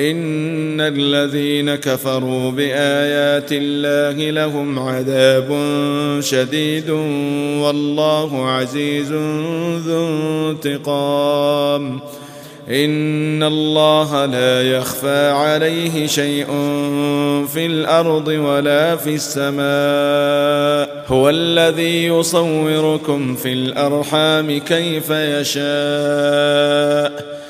ان الذين كفروا بايات الله لهم عذاب شديد والله عزيز ذو انتقام ان الله لا يخفى عليه شيء في الأرض ولا في السماء هو الذي يصوركم في الارحام كيف يشاء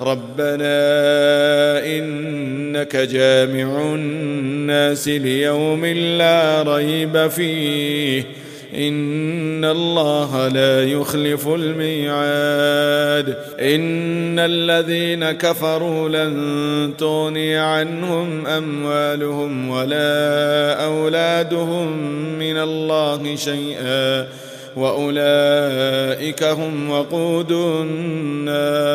ربنا إنك جامع الناس ليوم لا ريب فيه ان الله لا يخلف الميعاد ان الذين كفروا لن تغني عنهم اموالهم ولا اولادهم من الله شيئا واولئك هم وقود النار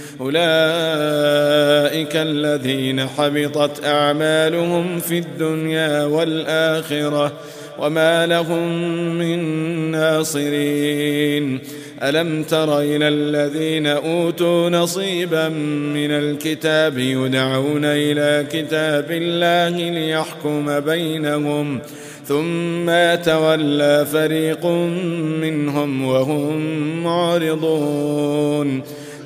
أولئك الذين حبطت أعمالهم في الدنيا والآخرة وما لهم من ناصرين. ألم تر إلى الذين أوتوا نصيبا من الكتاب يدعون إلى كتاب الله ليحكم بينهم ثم تولى فريق منهم وهم معرضون.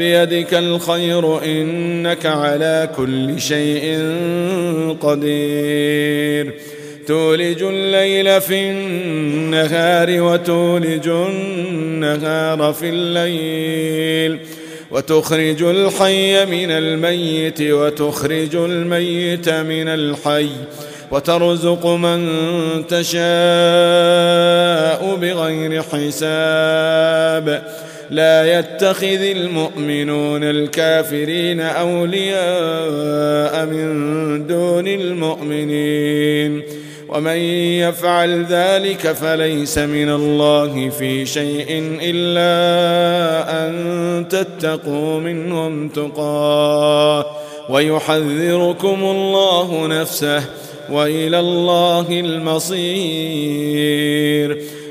بيدك الخير إنك على كل شيء قدير. تولج الليل في النهار وتولج النهار في الليل. وتخرج الحي من الميت وتخرج الميت من الحي. وترزق من تشاء بغير حساب. لا يتخذ المؤمنون الكافرين أولياء من دون المؤمنين. ومن يفعل ذلك فليس من الله في شيء إلا أن تتقوا منهم تقا ويحذركم الله نفسه وإلى الله المصير.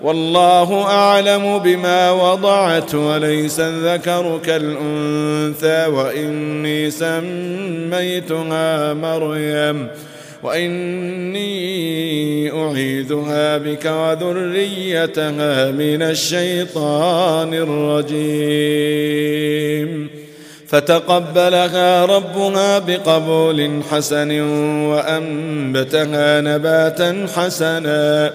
والله أعلم بما وضعت وليس الذكر كالأنثى وإني سميتها مريم وإني أعيذها بك وذريتها من الشيطان الرجيم فتقبلها ربها بقبول حسن وأنبتها نباتا حسنا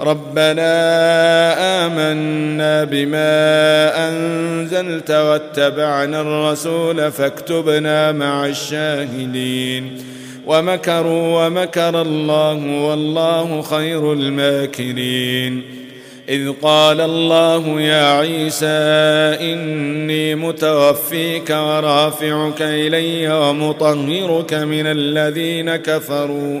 ربنا آمنا بما أنزلت واتبعنا الرسول فاكتبنا مع الشاهدين. ومكروا ومكر الله والله خير الماكرين. إذ قال الله يا عيسى إني متوفيك ورافعك إلي ومطهرك من الذين كفروا.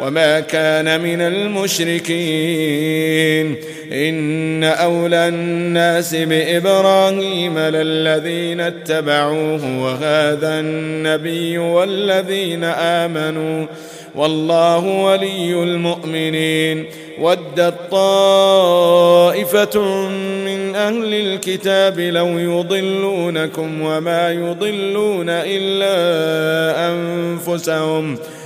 وما كان من المشركين إن أولى الناس بإبراهيم للذين اتبعوه وهذا النبي والذين آمنوا والله ولي المؤمنين ودت طائفة من أهل الكتاب لو يضلونكم وما يضلون إلا أنفسهم وما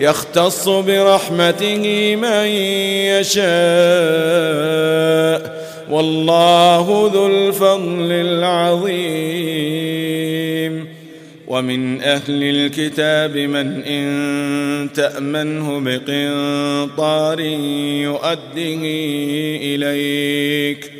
يختص برحمته من يشاء. والله ذو الفضل العظيم. ومن أهل الكتاب من إن تأمنه بقنطار يؤديه إليك.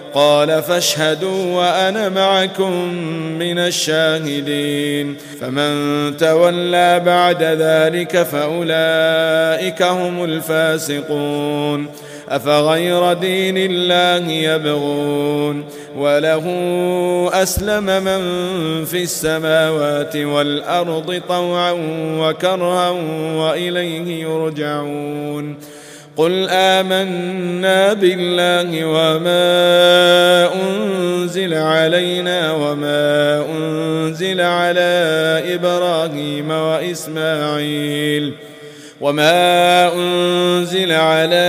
قال فاشهدوا وأنا معكم من الشاهدين. فمن تولى بعد ذلك فأولئك هم الفاسقون. أفغير دين الله يبغون؟ وله أسلم من في السماوات والأرض طوعا وكرها وإليه يرجعون. قل آمنا بالله وما أنزل علينا وما أنزل على إبراهيم وإسماعيل وما أنزل على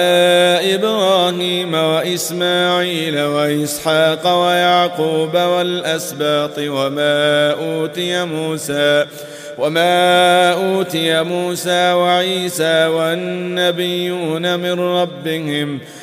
إبراهيم وإسماعيل وإسحاق ويعقوب والأسباط وما أوتي موسى وما وما أوتي موسى وعيسى والنبيون من ربهم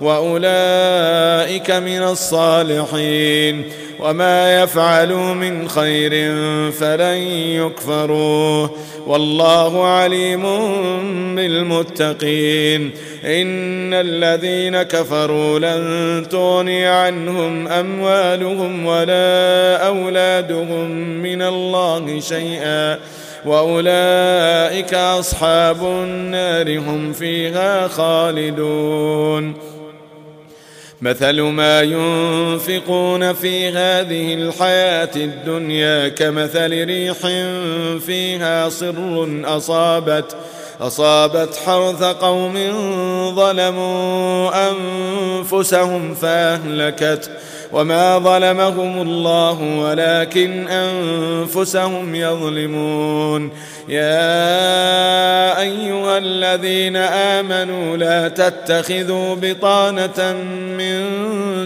وأولئك من الصالحين وما يفعلوا من خير فلن يكفروه والله عليم بالمتقين إن الذين كفروا لن تغني عنهم أموالهم ولا أولادهم من الله شيئا وأولئك أصحاب النار هم فيها خالدون مثل ما ينفقون في هذه الحياة الدنيا كمثل ريح فيها صر أصابت أصابت حرث قوم ظلموا أنفسهم فأهلكت. وما ظلمهم الله ولكن أنفسهم يظلمون. يا أيها الذين آمنوا لا تتخذوا بطانة من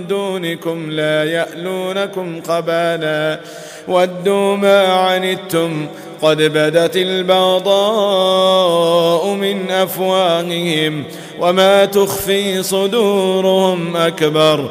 دونكم لا يألونكم قبالا. ودوا ما عنتم. قد بدت البغضاء من أفواههم. وما تخفي صدورهم أكبر.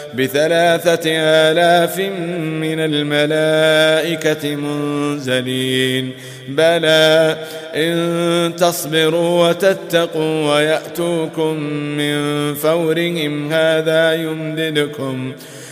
بثلاثة آلاف من الملائكة منزلين. بلى إن تصبروا وتتقوا ويأتوكم من فورهم هذا يمددكم.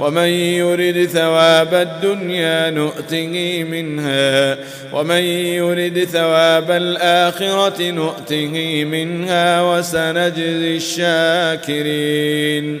ومن يرد ثواب الدنيا نؤته منها ومن يرد ثواب الآخرة نؤته منها وسنجزي الشاكرين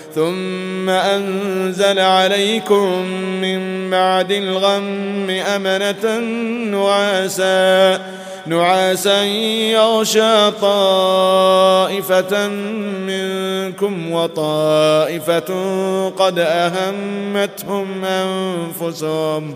ثم أنزل عليكم من بعد الغم أمنة نعاسا نعاسا يغشى طائفة منكم وطائفة قد أهمتهم أنفسهم.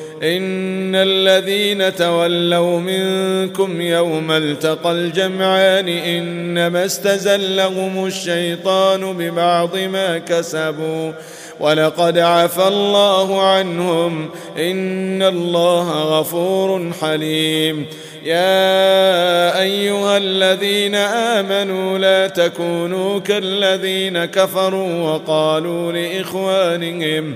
إن الذين تولوا منكم يوم التقى الجمعان إنما استزلهم الشيطان ببعض ما كسبوا ولقد عفى الله عنهم إن الله غفور حليم يا أيها الذين آمنوا لا تكونوا كالذين كفروا وقالوا لإخوانهم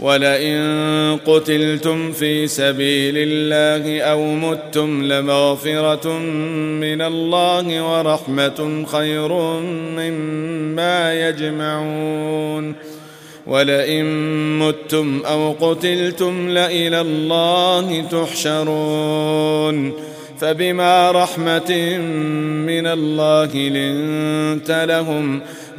وَلَئِن قُتِلْتُمْ فِي سَبِيلِ اللَّهِ أَوْ مُتُّمْ لَمَغْفِرَةٌ مِّنَ اللَّهِ وَرَحْمَةٌ خَيْرٌ مِّمَّا يَجْمَعُونَ وَلَئِن مُتُّمْ أَوْ قُتِلْتُمْ لَإِلَى اللَّهِ تُحْشَرُونَ فَبِمَا رَحْمَةٍ مِّنَ اللَّهِ لِنْتَ لَهُمْ ۖ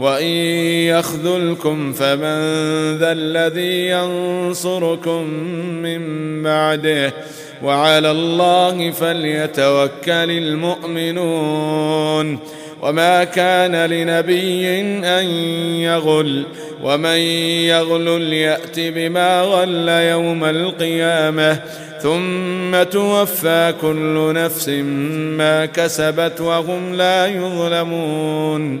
وَإِن يَخْذُلْكُمْ فَمَن ذَا الَّذِي يَنصُرُكُم مِّن بَعْدِهِ وَعَلَى اللَّهِ فَلْيَتَوَكَّلِ الْمُؤْمِنُونَ وما كان لنبي أن يغل ومن يغل ليأت بما غل يوم القيامة ثم توفى كل نفس ما كسبت وهم لا يظلمون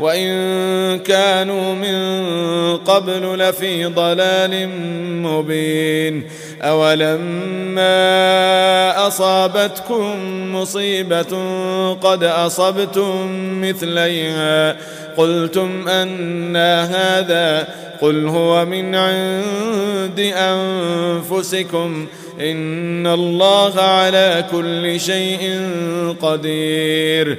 وإن كانوا من قبل لفي ضلال مبين أولما أصابتكم مصيبة قد أصبتم مثليها قلتم أنا هذا قل هو من عند أنفسكم إن الله على كل شيء قدير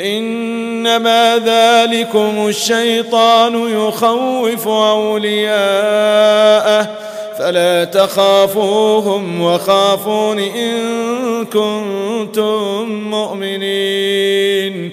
إنما ذلكم الشيطان يخوف أولياءه فلا تخافوهم وخافون إن كنتم مؤمنين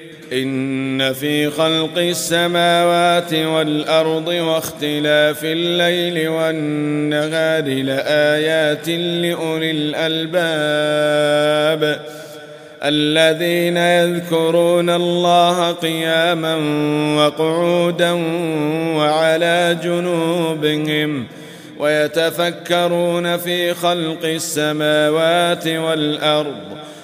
إن في خلق السماوات والأرض واختلاف الليل والنهار لآيات لأولي الألباب الذين يذكرون الله قياما وقعودا وعلى جنوبهم ويتفكرون في خلق السماوات والأرض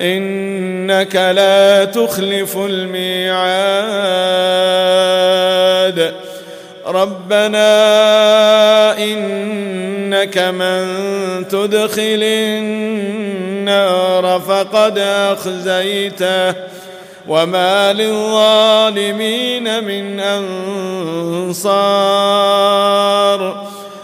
إنك لا تخلف الميعاد. ربنا إنك من تدخل النار فقد أخزيته. وما للظالمين من أنصار.